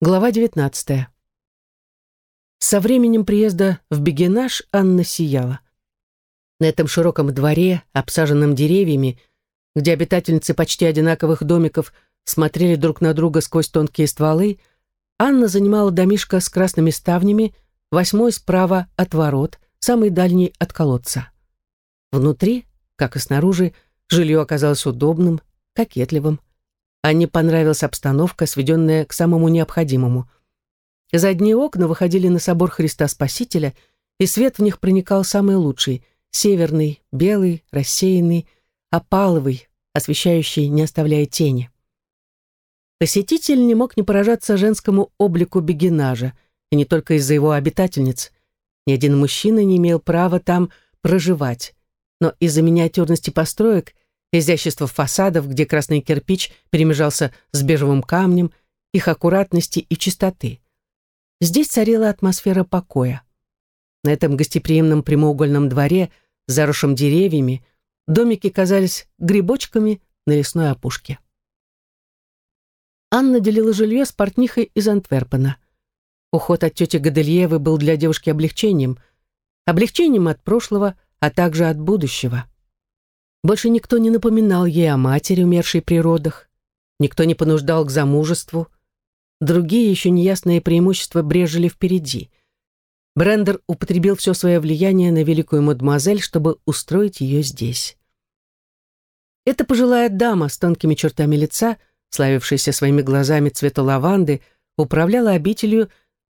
Глава 19. Со временем приезда в Бегенаж Анна сияла. На этом широком дворе, обсаженном деревьями, где обитательницы почти одинаковых домиков смотрели друг на друга сквозь тонкие стволы, Анна занимала домишко с красными ставнями, восьмой справа от ворот, самый дальний от колодца. Внутри, как и снаружи, жилье оказалось удобным, кокетливым. Анне понравилась обстановка, сведенная к самому необходимому. Задние окна выходили на собор Христа Спасителя, и свет в них проникал самый лучший — северный, белый, рассеянный, опаловый, освещающий, не оставляя тени. Посетитель не мог не поражаться женскому облику бегинажа, и не только из-за его обитательниц. Ни один мужчина не имел права там проживать, но из-за миниатюрности построек — изящество фасадов, где красный кирпич перемежался с бежевым камнем, их аккуратности и чистоты. Здесь царила атмосфера покоя. На этом гостеприимном прямоугольном дворе, заросшем деревьями, домики казались грибочками на лесной опушке. Анна делила жилье с портнихой из Антверпена. Уход от тети Гадельевы был для девушки облегчением. Облегчением от прошлого, а также от будущего. Больше никто не напоминал ей о матери, умершей при родах. Никто не понуждал к замужеству. Другие еще неясные преимущества брежели впереди. Брендер употребил все свое влияние на великую мадемуазель, чтобы устроить ее здесь. Эта пожилая дама с тонкими чертами лица, славившаяся своими глазами цвета лаванды, управляла обителью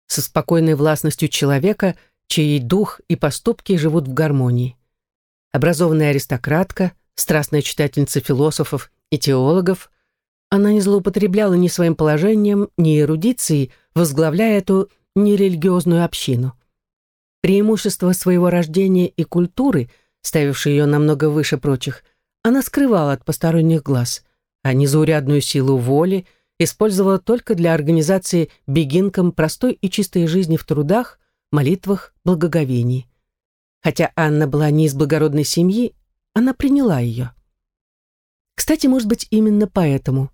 со спокойной властностью человека, чей дух и поступки живут в гармонии образованная аристократка, страстная читательница философов и теологов, она не злоупотребляла ни своим положением, ни эрудицией, возглавляя эту нерелигиозную общину. Преимущество своего рождения и культуры, ставившие ее намного выше прочих, она скрывала от посторонних глаз, а незаурядную силу воли использовала только для организации бегинкам простой и чистой жизни в трудах, молитвах, благоговении. Хотя Анна была не из благородной семьи, она приняла ее. Кстати, может быть, именно поэтому.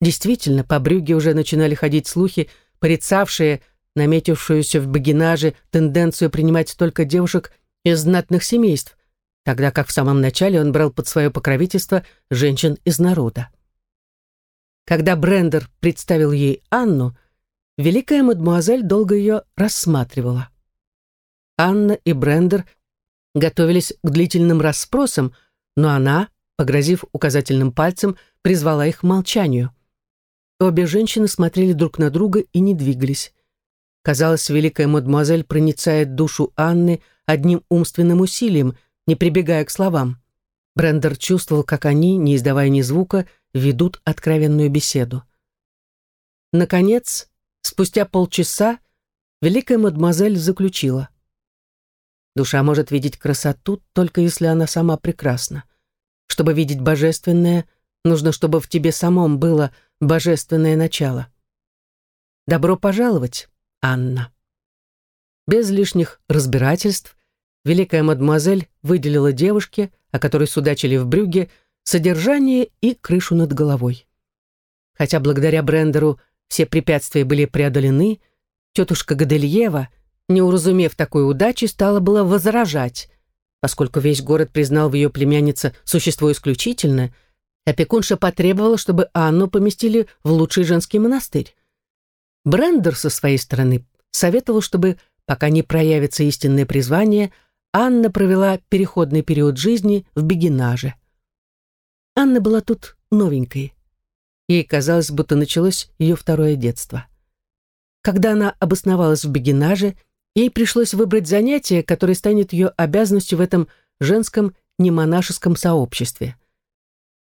Действительно, по Брюге уже начинали ходить слухи, порицавшие наметившуюся в богинаже тенденцию принимать только девушек из знатных семейств, тогда как в самом начале он брал под свое покровительство женщин из народа. Когда Брендер представил ей Анну, великая мадемуазель долго ее рассматривала. Анна и Брендер готовились к длительным расспросам, но она, погрозив указательным пальцем, призвала их к молчанию. Обе женщины смотрели друг на друга и не двигались. Казалось, великая мадемуазель проницает душу Анны одним умственным усилием, не прибегая к словам. Брендер чувствовал, как они, не издавая ни звука, ведут откровенную беседу. Наконец, спустя полчаса, великая мадемуазель заключила — Душа может видеть красоту, только если она сама прекрасна. Чтобы видеть божественное, нужно, чтобы в тебе самом было божественное начало. Добро пожаловать, Анна. Без лишних разбирательств великая мадемуазель выделила девушке, о которой судачили в Брюге, содержание и крышу над головой. Хотя благодаря Брендеру все препятствия были преодолены, тетушка Гадельева — не уразумев такой удачи, стала было возражать. Поскольку весь город признал в ее племяннице существо исключительное, опекунша потребовала, чтобы Анну поместили в лучший женский монастырь. Брендер со своей стороны советовал, чтобы, пока не проявится истинное призвание, Анна провела переходный период жизни в бегинаже. Анна была тут новенькой. Ей казалось, будто началось ее второе детство. Когда она обосновалась в бегинаже, Ей пришлось выбрать занятие, которое станет ее обязанностью в этом женском немонашеском сообществе.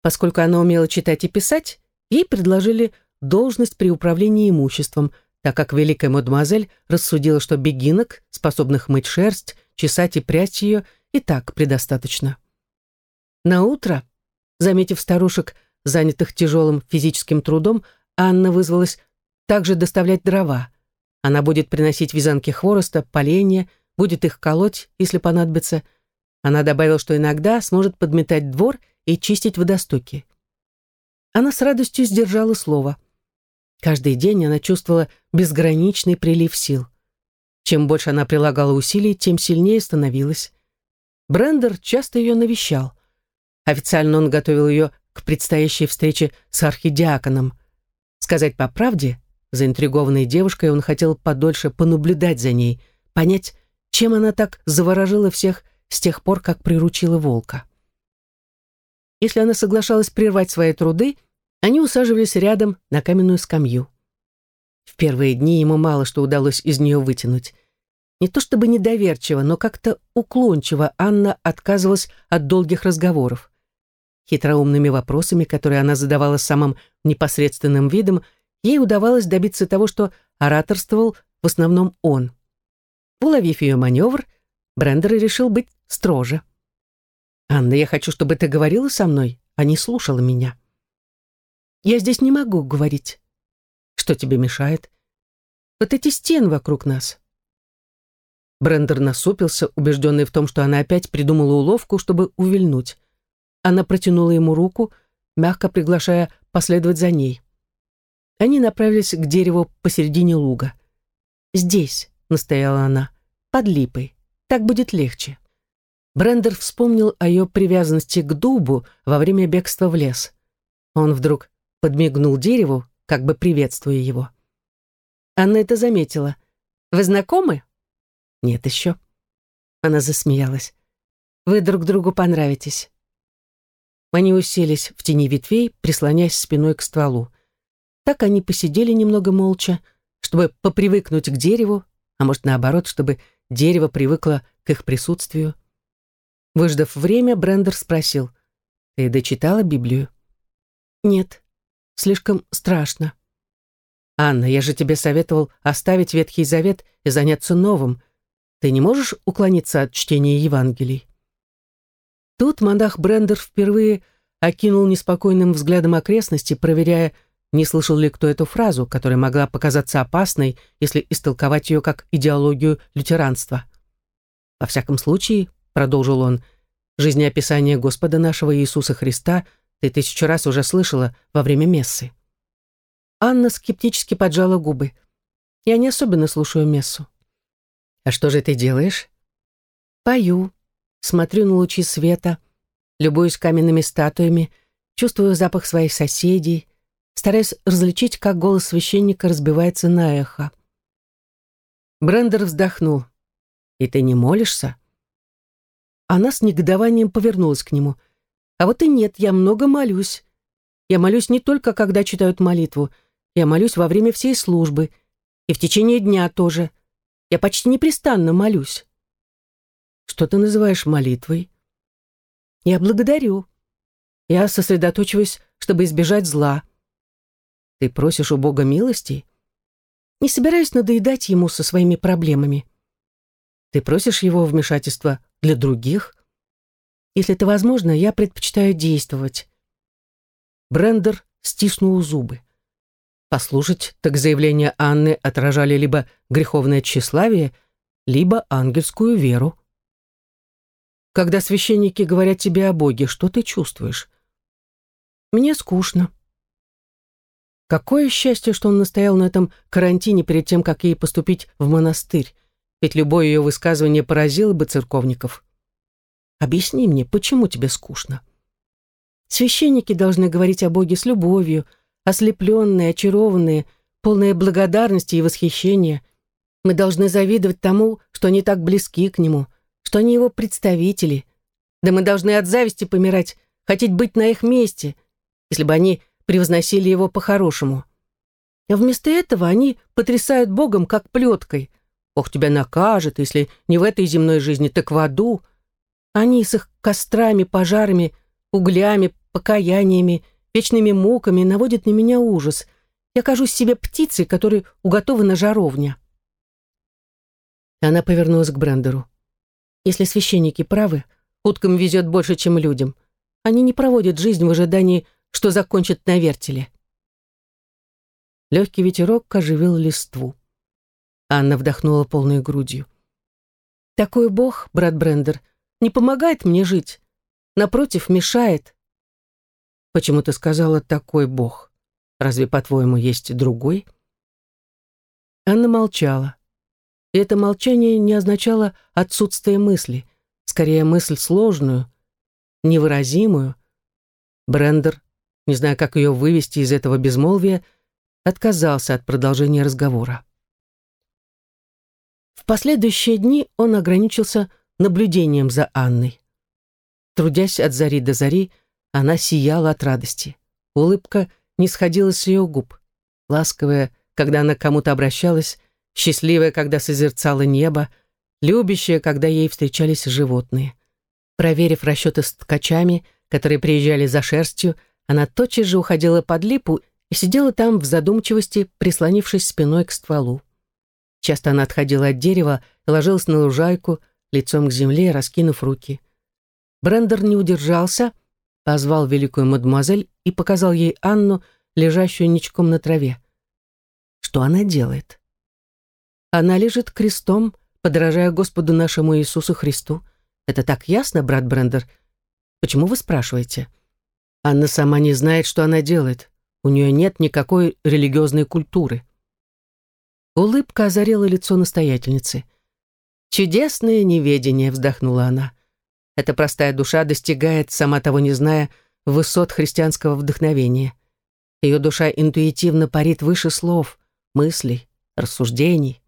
Поскольку она умела читать и писать, ей предложили должность при управлении имуществом, так как великая мадемуазель рассудила, что бегинок, способных мыть шерсть, чесать и прясть ее, и так предостаточно. На утро, заметив старушек, занятых тяжелым физическим трудом, Анна вызвалась также доставлять дрова. Она будет приносить вязанки хвороста, поленья, будет их колоть, если понадобится. Она добавила, что иногда сможет подметать двор и чистить водостоки. Она с радостью сдержала слово. Каждый день она чувствовала безграничный прилив сил. Чем больше она прилагала усилий, тем сильнее становилась. Брендер часто ее навещал. Официально он готовил ее к предстоящей встрече с архидиаконом. Сказать по правде, заинтригованной девушкой он хотел подольше понаблюдать за ней, понять, чем она так заворожила всех с тех пор, как приручила волка. Если она соглашалась прервать свои труды, они усаживались рядом на каменную скамью. В первые дни ему мало что удалось из нее вытянуть. Не то чтобы недоверчиво, но как-то уклончиво Анна отказывалась от долгих разговоров. Хитроумными вопросами, которые она задавала самым непосредственным видом, ей удавалось добиться того, что ораторствовал в основном он. Уловив ее маневр, Брендер решил быть строже. «Анна, я хочу, чтобы ты говорила со мной, а не слушала меня». «Я здесь не могу говорить». «Что тебе мешает?» «Вот эти стены вокруг нас». Брендер насупился, убежденный в том, что она опять придумала уловку, чтобы увильнуть. Она протянула ему руку, мягко приглашая последовать за ней. Они направились к дереву посередине луга. «Здесь», — настояла она, — «под липой. Так будет легче». Брендер вспомнил о ее привязанности к дубу во время бегства в лес. Он вдруг подмигнул дереву, как бы приветствуя его. Анна это заметила. «Вы знакомы?» «Нет еще». Она засмеялась. «Вы друг другу понравитесь». Они уселись в тени ветвей, прислонясь спиной к стволу. Так они посидели немного молча, чтобы попривыкнуть к дереву, а может, наоборот, чтобы дерево привыкло к их присутствию. Выждав время, Брендер спросил, «Ты дочитала Библию?» «Нет, слишком страшно». «Анна, я же тебе советовал оставить Ветхий Завет и заняться новым. Ты не можешь уклониться от чтения Евангелий?» Тут монах Брендер впервые окинул неспокойным взглядом окрестности, проверяя, не слышал ли кто эту фразу, которая могла показаться опасной, если истолковать ее как идеологию лютеранства. Во всяком случае, продолжил он, жизнеописание Господа нашего Иисуса Христа ты тысячу раз уже слышала во время мессы. Анна скептически поджала губы. Я не особенно слушаю мессу. А что же ты делаешь? Пою, смотрю на лучи света, любуюсь каменными статуями, чувствую запах своих соседей, стараясь различить, как голос священника разбивается на эхо. Брендер вздохнул. «И ты не молишься?» Она с негодованием повернулась к нему. «А вот и нет, я много молюсь. Я молюсь не только, когда читают молитву. Я молюсь во время всей службы. И в течение дня тоже. Я почти непрестанно молюсь». «Что ты называешь молитвой?» «Я благодарю. Я сосредоточиваюсь, чтобы избежать зла». «Ты просишь у Бога милости?» «Не собираюсь надоедать ему со своими проблемами». «Ты просишь его вмешательства для других. Если это возможно, я предпочитаю действовать. Брендер стиснул зубы. Послушать, так заявления Анны отражали либо греховное тщеславие, либо ангельскую веру. Когда священники говорят тебе о Боге, что ты чувствуешь? Мне скучно. Какое счастье, что он настоял на этом карантине перед тем, как ей поступить в монастырь ведь любое ее высказывание поразило бы церковников. Объясни мне, почему тебе скучно? Священники должны говорить о Боге с любовью, ослепленные, очарованные, полные благодарности и восхищения. Мы должны завидовать тому, что они так близки к Нему, что они Его представители. Да мы должны от зависти помирать, хотеть быть на их месте, если бы они превозносили Его по-хорошему. А вместо этого они потрясают Богом, как плеткой, Бог тебя накажет, если не в этой земной жизни, так в аду. Они с их кострами, пожарами, углями, покаяниями, вечными муками наводят на меня ужас. Я кажусь себе птицей, которой уготована жаровня. Она повернулась к Брендеру. Если священники правы, уткам везет больше, чем людям. Они не проводят жизнь в ожидании, что закончат на вертеле. Легкий ветерок оживил листву. Анна вдохнула полной грудью. «Такой бог, брат Брендер, не помогает мне жить. Напротив, мешает». «Почему ты сказала «такой бог»?» Разве, по-твоему, есть другой?» Анна молчала. И это молчание не означало отсутствие мысли, скорее мысль сложную, невыразимую. Брендер, не зная, как ее вывести из этого безмолвия, отказался от продолжения разговора. В последующие дни он ограничился наблюдением за Анной. Трудясь от зари до зари, она сияла от радости. Улыбка не сходила с ее губ. Ласковая, когда она к кому-то обращалась, счастливая, когда созерцала небо, любящая, когда ей встречались животные. Проверив расчеты с ткачами, которые приезжали за шерстью, она тотчас же уходила под липу и сидела там в задумчивости, прислонившись спиной к стволу. Часто она отходила от дерева и ложилась на лужайку, лицом к земле, раскинув руки. Брендер не удержался, позвал великую мадемуазель и показал ей Анну, лежащую ничком на траве. Что она делает? Она лежит крестом, подражая Господу нашему Иисусу Христу. Это так ясно, брат Брендер? Почему вы спрашиваете? Анна сама не знает, что она делает. У нее нет никакой религиозной культуры. Улыбка озарила лицо настоятельницы. «Чудесное неведение», — вздохнула она. Эта простая душа достигает, сама того не зная, высот христианского вдохновения. Ее душа интуитивно парит выше слов, мыслей, рассуждений.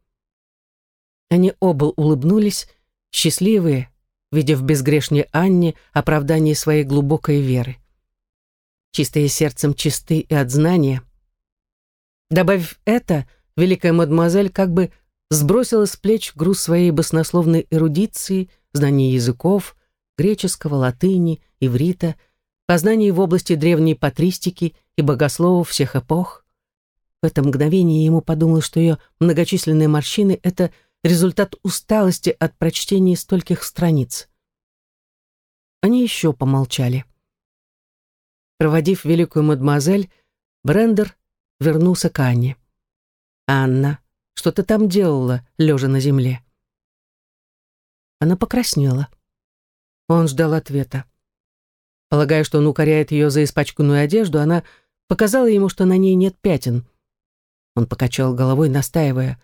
Они оба улыбнулись, счастливые, видя в безгрешне Анне оправдание своей глубокой веры. Чистые сердцем чисты и от знания. Добавив это, великая мадемуазель как бы сбросила с плеч груз своей баснословной эрудиции, знаний языков, греческого, латыни, иврита, познаний в области древней патристики и богословов всех эпох. В это мгновение ему подумалось, что ее многочисленные морщины — это результат усталости от прочтения стольких страниц. Они еще помолчали. Проводив великую мадемуазель, Брендер вернулся к Анне. «Анна, что ты там делала, лежа на земле?» Она покраснела. Он ждал ответа. Полагая, что он укоряет ее за испачканную одежду, она показала ему, что на ней нет пятен. Он покачал головой, настаивая.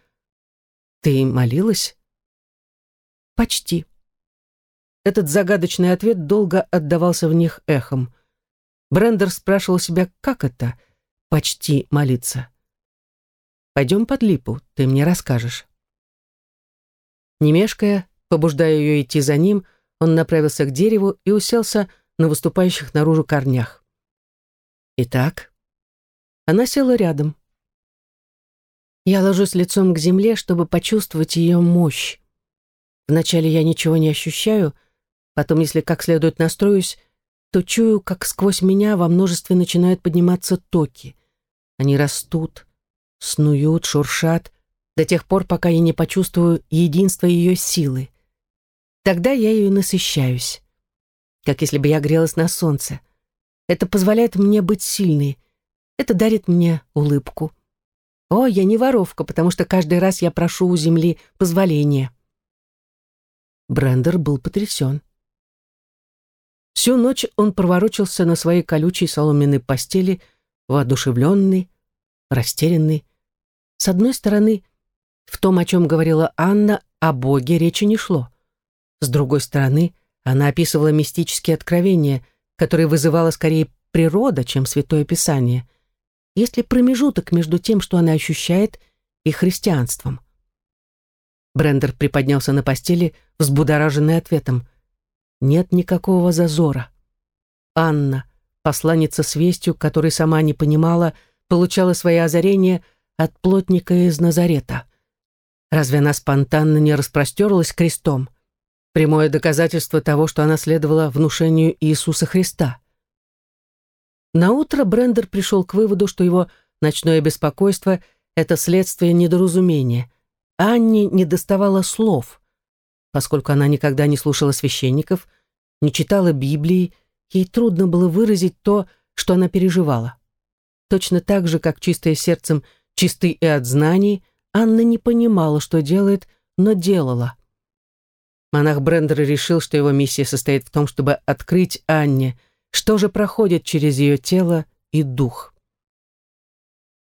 «Ты молилась?» «Почти». Этот загадочный ответ долго отдавался в них эхом. Брендер спрашивал себя, как это — почти молиться. Пойдем под липу, ты мне расскажешь». Не мешкая, побуждая ее идти за ним, он направился к дереву и уселся на выступающих наружу корнях. Итак, она села рядом. Я ложусь лицом к земле, чтобы почувствовать ее мощь. Вначале я ничего не ощущаю, потом, если как следует настроюсь, то чую, как сквозь меня во множестве начинают подниматься токи. Они растут, снуют, шуршат, до тех пор, пока я не почувствую единство ее силы. Тогда я ее насыщаюсь, как если бы я грелась на солнце. Это позволяет мне быть сильной, это дарит мне улыбку. О, я не воровка, потому что каждый раз я прошу у земли позволения. Брендер был потрясен. Всю ночь он проворочился на своей колючей соломенной постели, воодушевленный, растерянный, с одной стороны, в том, о чем говорила Анна, о Боге речи не шло. С другой стороны, она описывала мистические откровения, которые вызывала скорее природа, чем Святое Писание. Есть ли промежуток между тем, что она ощущает, и христианством? Брендер приподнялся на постели, взбудораженный ответом. Нет никакого зазора. Анна, посланница с вестью, которой сама не понимала, получала свои озарения от плотника из Назарета. Разве она спонтанно не распростерлась крестом? Прямое доказательство того, что она следовала внушению Иисуса Христа. Наутро Брендер пришел к выводу, что его ночное беспокойство — это следствие недоразумения. Анне не доставало слов. Поскольку она никогда не слушала священников, не читала Библии, ей трудно было выразить то, что она переживала. Точно так же, как чистое сердцем — Чистый и от знаний, Анна не понимала, что делает, но делала. Монах Брендер решил, что его миссия состоит в том, чтобы открыть Анне, что же проходит через ее тело и дух.